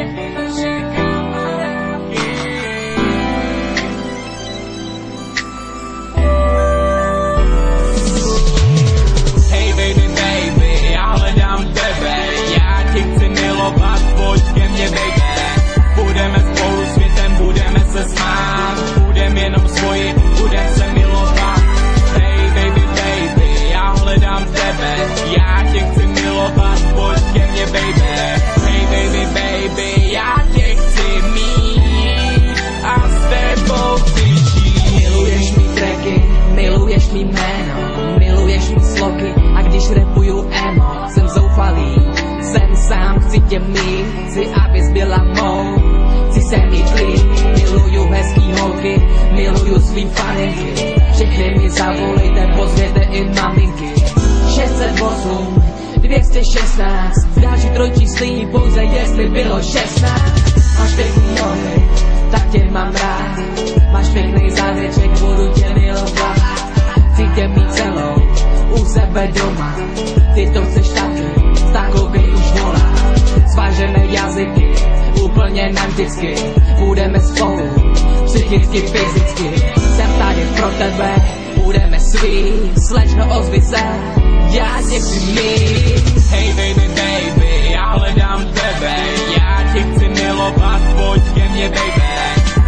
všechny chci tě mít, chci, abys byla mou, chci se mít líp, miluju hezký holky, miluju svý faninky, všechny mi zavolejte, pozvěte i maminky. 608, 216, dáš trojčíslí pouze jestli bylo 16. Máš pěkný nohy, tak tě mám rád, máš pěkný závěček, budu tě milovat. Chci tě mít celou, u sebe doma, úplně nám vždycky, budeme spolu, psychicky, fyzicky. Jsem tady pro tebe, budeme svý, slečno ozvi se, já tě chci mít. Hej baby, baby, já hledám tebe, já tě chci milovat, pojď ke mně baby.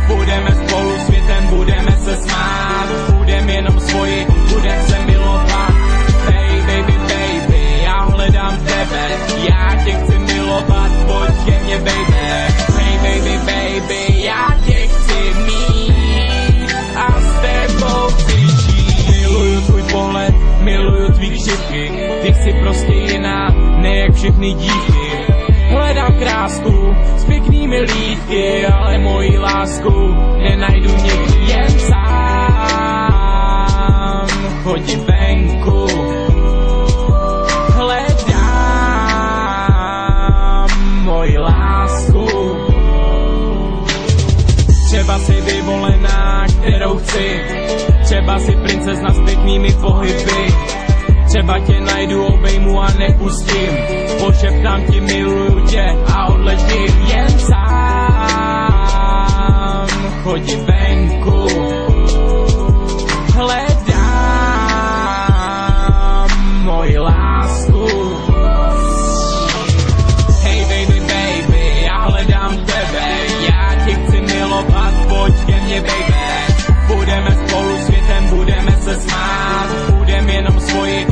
Budeme spolu světem, budeme se smát, budeme jenom svoji, křivky, ty jsi prostě jiná, ne jak všechny dívky. Hledám krásku s pěknými lítky, ale moji lásku nenajdu nikdy jen sám. Chodím venku, hledám moji lásku. Třeba si vyvolená, kterou chci, třeba si princezna s pěknými pohyby. Třeba tě najdu, obejmu a nepustím. Pošeptám ti, miluju tě a odletím Jen sám chodím venku. Hledám moji lásku. Hej baby, baby, já hledám tebe. Já ti chci milovat, pojď ke mně baby. Budeme spolu světem, budeme se smát. Budem jenom svoji